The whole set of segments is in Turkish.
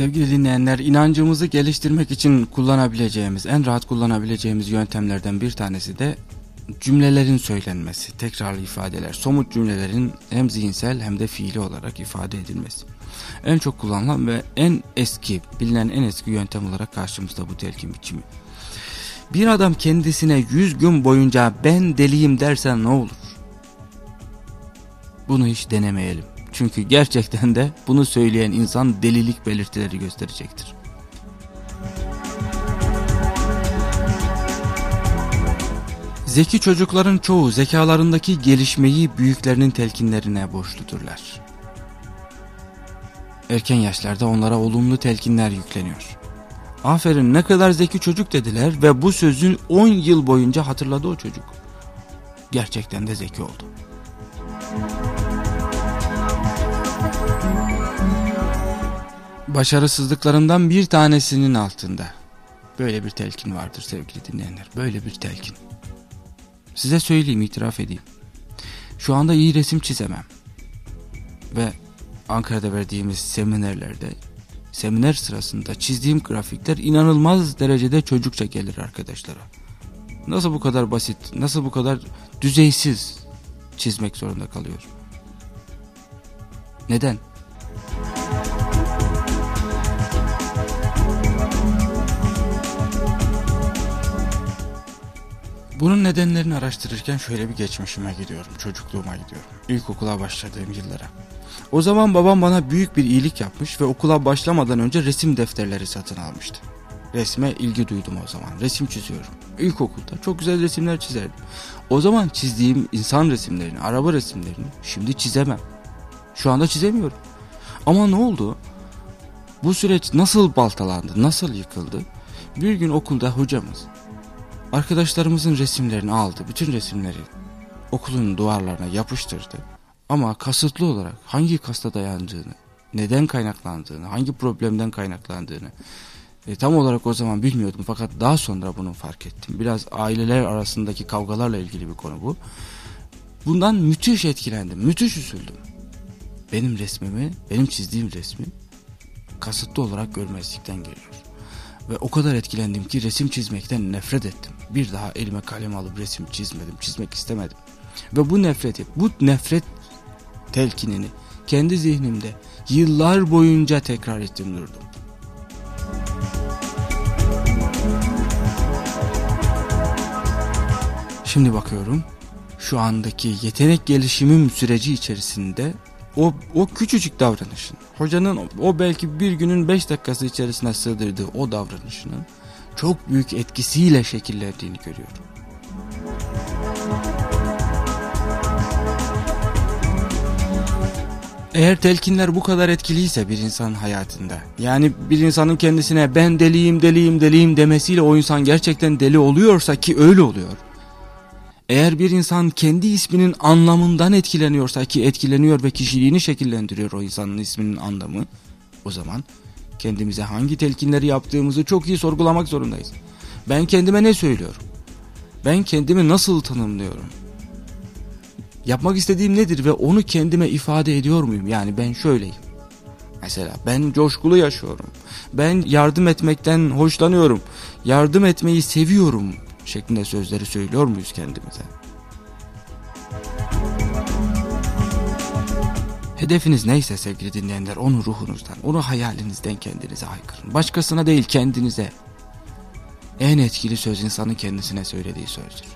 Sevgili dinleyenler, inancımızı geliştirmek için kullanabileceğimiz, en rahat kullanabileceğimiz yöntemlerden bir tanesi de cümlelerin söylenmesi, tekrarlı ifadeler, somut cümlelerin hem zihinsel hem de fiili olarak ifade edilmesi. En çok kullanılan ve en eski, bilinen en eski yöntem olarak karşımızda bu telkin biçimi. Bir adam kendisine yüz gün boyunca ben deliyim dersen ne olur? Bunu hiç denemeyelim. Çünkü gerçekten de bunu söyleyen insan delilik belirtileri gösterecektir. Zeki çocukların çoğu zekalarındaki gelişmeyi büyüklerinin telkinlerine borçludurlar. Erken yaşlarda onlara olumlu telkinler yükleniyor. Aferin ne kadar zeki çocuk dediler ve bu sözün 10 yıl boyunca hatırladı o çocuk. Gerçekten de zeki oldu. Başarısızlıklarından bir tanesinin altında böyle bir telkin vardır sevgili dinleyenler. Böyle bir telkin. Size söyleyeyim, itiraf edeyim. Şu anda iyi resim çizemem. Ve Ankara'da verdiğimiz seminerlerde, seminer sırasında çizdiğim grafikler inanılmaz derecede çocukça gelir arkadaşlara. Nasıl bu kadar basit, nasıl bu kadar düzeysiz çizmek zorunda kalıyor? Neden? Bunun nedenlerini araştırırken şöyle bir geçmişime gidiyorum, çocukluğuma gidiyorum. İlkokula başladığım yıllara. O zaman babam bana büyük bir iyilik yapmış ve okula başlamadan önce resim defterleri satın almıştı. Resme ilgi duydum o zaman. Resim çiziyorum. İlkokulda çok güzel resimler çizerdim. O zaman çizdiğim insan resimlerini, araba resimlerini şimdi çizemem. Şu anda çizemiyorum. Ama ne oldu? Bu süreç nasıl baltalandı, nasıl yıkıldı? Bir gün okulda hocamız Arkadaşlarımızın resimlerini aldı. Bütün resimleri okulun duvarlarına yapıştırdı. Ama kasıtlı olarak hangi kasta dayandığını, neden kaynaklandığını, hangi problemden kaynaklandığını e, tam olarak o zaman bilmiyordum. Fakat daha sonra bunu fark ettim. Biraz aileler arasındaki kavgalarla ilgili bir konu bu. Bundan müthiş etkilendim, müthiş üzüldüm. Benim resmimi, benim çizdiğim resmi kasıtlı olarak görmezlikten geliyor. Ve o kadar etkilendim ki resim çizmekten nefret ettim. Bir daha elime kalem alıp resim çizmedim, çizmek istemedim. Ve bu nefreti, bu nefret telkinini kendi zihnimde yıllar boyunca tekrar ettim durdum. Şimdi bakıyorum şu andaki yetenek gelişimim süreci içerisinde o, o küçücük davranışın, hocanın o belki bir günün beş dakikası içerisine sığdırdığı o davranışının çok büyük etkisiyle şekillendiğini görüyorum. Eğer telkinler bu kadar etkiliyse bir insanın hayatında, yani bir insanın kendisine ben deliyim deliyim deliyim demesiyle o insan gerçekten deli oluyorsa ki öyle oluyor. Eğer bir insan kendi isminin anlamından etkileniyorsa ki etkileniyor ve kişiliğini şekillendiriyor o insanın isminin anlamı, o zaman kendimize hangi telkinleri yaptığımızı çok iyi sorgulamak zorundayız. Ben kendime ne söylüyorum? Ben kendimi nasıl tanımlıyorum? Yapmak istediğim nedir ve onu kendime ifade ediyor muyum? Yani ben şöyleyim. Mesela ben coşkulu yaşıyorum. Ben yardım etmekten hoşlanıyorum. Yardım etmeyi seviyorum şeklinde sözleri söylüyor muyuz kendimize? Hedefiniz neyse sevgili dinleyenler onu ruhunuzdan, onu hayalinizden kendinize haykırın. Başkasına değil kendinize. En etkili söz insanın kendisine söylediği sözdür.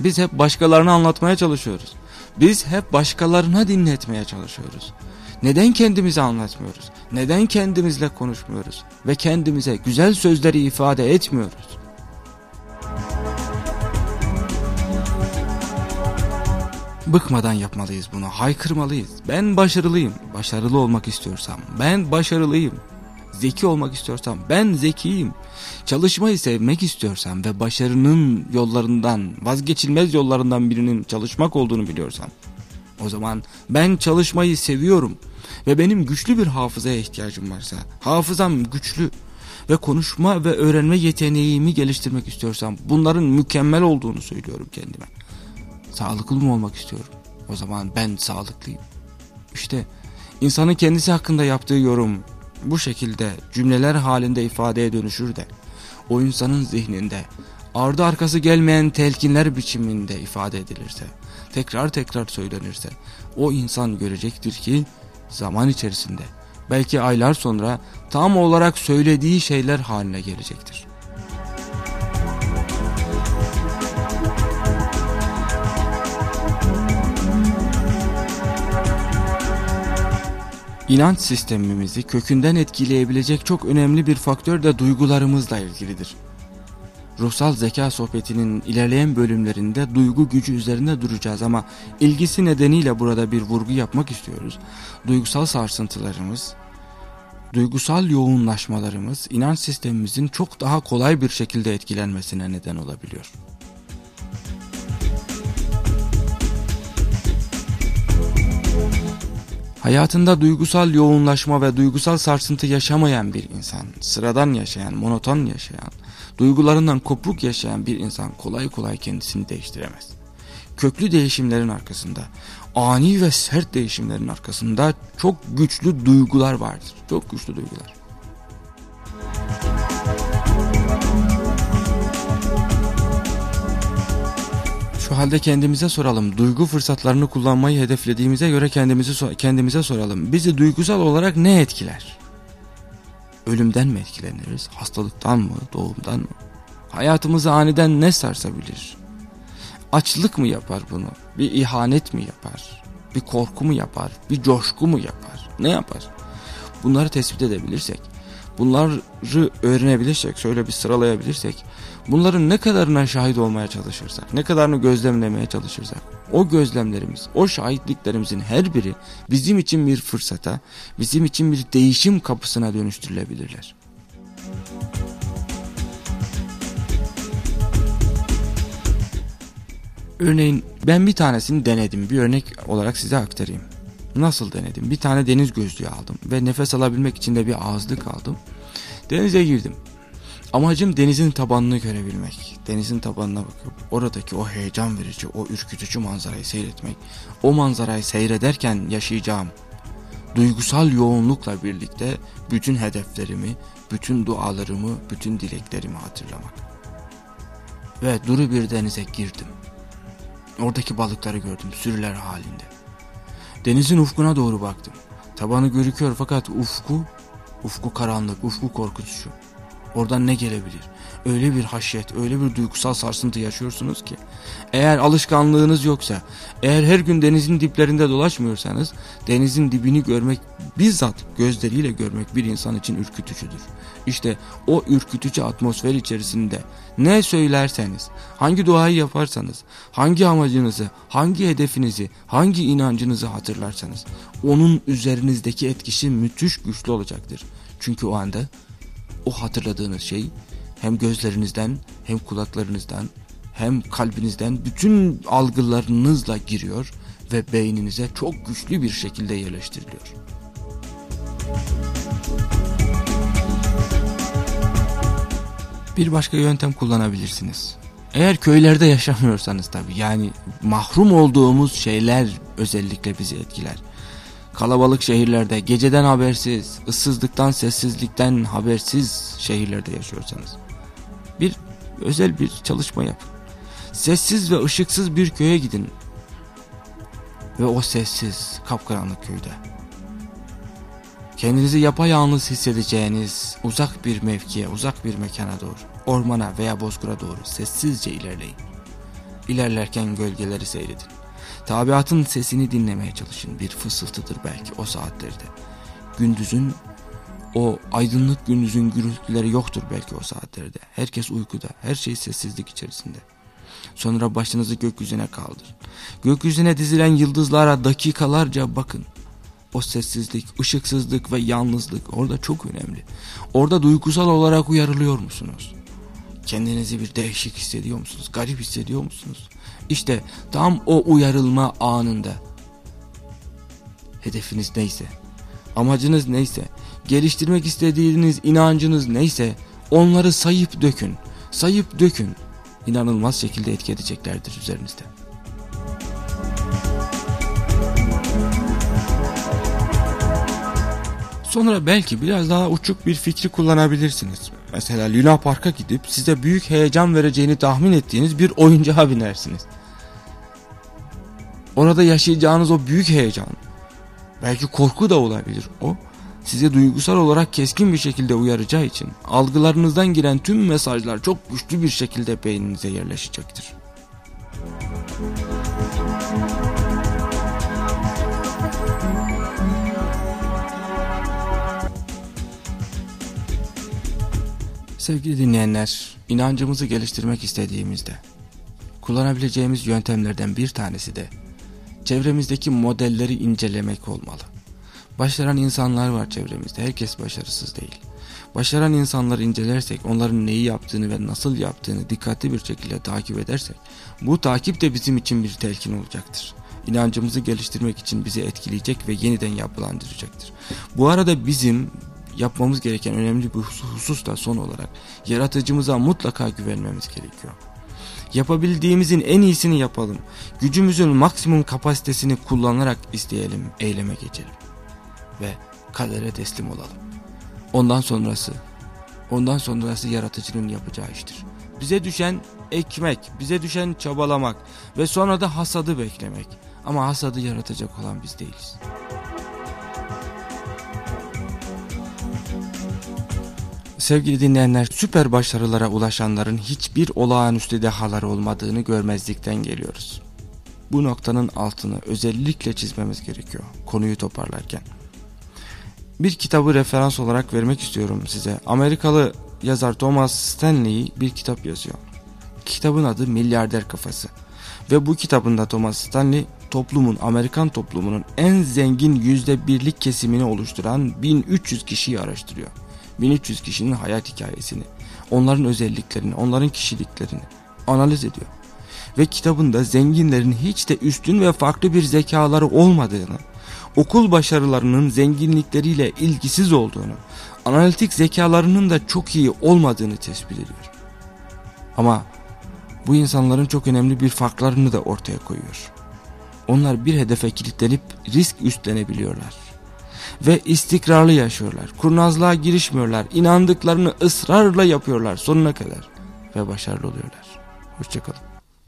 Biz hep başkalarına anlatmaya çalışıyoruz. Biz hep başkalarına dinletmeye çalışıyoruz. Neden kendimize anlatmıyoruz? Neden kendimizle konuşmuyoruz? Ve kendimize güzel sözleri ifade etmiyoruz? Bıkmadan yapmalıyız bunu, haykırmalıyız. Ben başarılıyım, başarılı olmak istiyorsam. Ben başarılıyım, zeki olmak istiyorsam. Ben zekiyim. Çalışmayı sevmek istiyorsam ve başarının yollarından, vazgeçilmez yollarından birinin çalışmak olduğunu biliyorsam. O zaman ben çalışmayı seviyorum ve benim güçlü bir hafızaya ihtiyacım varsa, hafızam güçlü ve konuşma ve öğrenme yeteneğimi geliştirmek istiyorsam bunların mükemmel olduğunu söylüyorum kendime. Sağlıklı mı olmak istiyorum? O zaman ben sağlıklıyım. İşte insanın kendisi hakkında yaptığı yorum bu şekilde cümleler halinde ifadeye dönüşür de o insanın zihninde ardı arkası gelmeyen telkinler biçiminde ifade edilirse, tekrar tekrar söylenirse o insan görecektir ki zaman içerisinde belki aylar sonra tam olarak söylediği şeyler haline gelecektir. İnanç sistemimizi kökünden etkileyebilecek çok önemli bir faktör de duygularımızla ilgilidir. Ruhsal zeka sohbetinin ilerleyen bölümlerinde duygu gücü üzerinde duracağız ama ilgisi nedeniyle burada bir vurgu yapmak istiyoruz. Duygusal sarsıntılarımız, duygusal yoğunlaşmalarımız inanç sistemimizin çok daha kolay bir şekilde etkilenmesine neden olabiliyor. Hayatında duygusal yoğunlaşma ve duygusal sarsıntı yaşamayan bir insan, sıradan yaşayan, monoton yaşayan, duygularından kopuk yaşayan bir insan kolay kolay kendisini değiştiremez. Köklü değişimlerin arkasında, ani ve sert değişimlerin arkasında çok güçlü duygular vardır. Çok güçlü duygular. Şu halde kendimize soralım. Duygu fırsatlarını kullanmayı hedeflediğimize göre kendimizi kendimize soralım. Bizi duygusal olarak ne etkiler? Ölümden mi etkileniriz? Hastalıktan mı? Doğumdan mı? Hayatımızı aniden ne sarsabilir? Açlık mı yapar bunu? Bir ihanet mi yapar? Bir korku mu yapar? Bir coşku mu yapar? Ne yapar? Bunları tespit edebilirsek, bunları öğrenebilirsek, şöyle bir sıralayabilirsek, bunların ne kadarına şahit olmaya çalışırsak, ne kadarını gözlemlemeye çalışırsak, o gözlemlerimiz, o şahitliklerimizin her biri bizim için bir fırsata, bizim için bir değişim kapısına dönüştürülebilirler. Örneğin ben bir tanesini denedim. Bir örnek olarak size aktarayım. Nasıl denedim? Bir tane deniz gözlüğü aldım ve nefes alabilmek için de bir ağızlık aldım. Denize girdim. Amacım denizin tabanını görebilmek. Denizin tabanına bakıp oradaki o heyecan verici, o ürkütücü manzarayı seyretmek. O manzarayı seyrederken yaşayacağım duygusal yoğunlukla birlikte bütün hedeflerimi, bütün dualarımı, bütün dileklerimi hatırlamak. Ve duru bir denize girdim. Oradaki balıkları gördüm sürüler halinde. Denizin ufkuna doğru baktım. Tabanı görüküyor fakat ufku, ufku karanlık, ufku korkutucu. Oradan ne gelebilir? Öyle bir haşyet, öyle bir duygusal sarsıntı yaşıyorsunuz ki. Eğer alışkanlığınız yoksa, eğer her gün denizin diplerinde dolaşmıyorsanız, denizin dibini görmek, bizzat gözleriyle görmek bir insan için ürkütücüdür. İşte o ürkütücü atmosfer içerisinde ne söylerseniz, hangi duayı yaparsanız, hangi amacınızı, hangi hedefinizi, hangi inancınızı hatırlarsanız, onun üzerinizdeki etkisi müthiş güçlü olacaktır. Çünkü o anda o hatırladığınız şey hem gözlerinizden hem kulaklarınızdan hem kalbinizden bütün algılarınızla giriyor ve beyninize çok güçlü bir şekilde yerleştiriliyor. Bir başka yöntem kullanabilirsiniz. Eğer köylerde yaşamıyorsanız tabi yani mahrum olduğumuz şeyler özellikle bizi etkiler. Kalabalık şehirlerde geceden habersiz, ıssızlıktan sessizlikten habersiz şehirlerde yaşıyorsanız bir özel bir çalışma yapın. Sessiz ve ışıksız bir köye gidin. Ve o sessiz, kapkaranlık köyde. Kendinizi yapayalnız hissedeceğiniz uzak bir mevkiye, uzak bir mekana doğru, ormana veya bozkura doğru sessizce ilerleyin. İlerlerken gölgeleri seyredin. Tabiatın sesini dinlemeye çalışın. Bir fısıltıdır belki o saatlerde. Gündüzün o aydınlık gündüzün gürültüleri yoktur belki o saatlerde. Herkes uykuda, her şey sessizlik içerisinde. Sonra başınızı gökyüzüne kaldırın. Gökyüzüne dizilen yıldızlara dakikalarca bakın. O sessizlik, ışıksızlık ve yalnızlık orada çok önemli. Orada duygusal olarak uyarılıyor musunuz? Kendinizi bir değişik hissediyor musunuz? Garip hissediyor musunuz? İşte tam o uyarılma anında hedefiniz neyse, amacınız neyse, geliştirmek istediğiniz inancınız neyse onları sayıp dökün. Sayıp dökün. İnanılmaz şekilde etki edeceklerdir üzerinizde. Sonra belki biraz daha uçuk bir fikri kullanabilirsiniz. Mesela Luna Park'a gidip size büyük heyecan vereceğini tahmin ettiğiniz bir oyuncağa binersiniz. Orada yaşayacağınız o büyük heyecan, belki korku da olabilir o, size duygusal olarak keskin bir şekilde uyaracağı için algılarınızdan giren tüm mesajlar çok güçlü bir şekilde beyninize yerleşecektir. Sevgili dinleyenler, inancımızı geliştirmek istediğimizde kullanabileceğimiz yöntemlerden bir tanesi de çevremizdeki modelleri incelemek olmalı. Başaran insanlar var çevremizde. Herkes başarısız değil. Başaran insanları incelersek, onların neyi yaptığını ve nasıl yaptığını dikkatli bir şekilde takip edersek, bu takip de bizim için bir telkin olacaktır. İnancımızı geliştirmek için bizi etkileyecek ve yeniden yapılandıracaktır. Bu arada bizim yapmamız gereken önemli bir husus da son olarak yaratıcımıza mutlaka güvenmemiz gerekiyor. Yapabildiğimizin en iyisini yapalım. Gücümüzün maksimum kapasitesini kullanarak isteyelim, eyleme geçelim. Ve kadere teslim olalım. Ondan sonrası, ondan sonrası yaratıcının yapacağı iştir. Bize düşen ekmek, bize düşen çabalamak ve sonra da hasadı beklemek. Ama hasadı yaratacak olan biz değiliz. Sevgili dinleyenler, süper başarılara ulaşanların hiçbir olağanüstü dehaları olmadığını görmezlikten geliyoruz. Bu noktanın altını özellikle çizmemiz gerekiyor konuyu toparlarken. Bir kitabı referans olarak vermek istiyorum size. Amerikalı yazar Thomas Stanley bir kitap yazıyor. Kitabın adı Milyarder Kafası. Ve bu kitabında Thomas Stanley toplumun, Amerikan toplumunun en zengin yüzde birlik kesimini oluşturan 1300 kişiyi araştırıyor. 1300 kişinin hayat hikayesini, onların özelliklerini, onların kişiliklerini analiz ediyor. Ve kitabında zenginlerin hiç de üstün ve farklı bir zekaları olmadığını, okul başarılarının zenginlikleriyle ilgisiz olduğunu, analitik zekalarının da çok iyi olmadığını tespit ediyor. Ama bu insanların çok önemli bir farklarını da ortaya koyuyor. Onlar bir hedefe kilitlenip risk üstlenebiliyorlar ve istikrarlı yaşıyorlar. Kurnazlığa girişmiyorlar. İnandıklarını ısrarla yapıyorlar sonuna kadar ve başarılı oluyorlar. Hoşçakalın.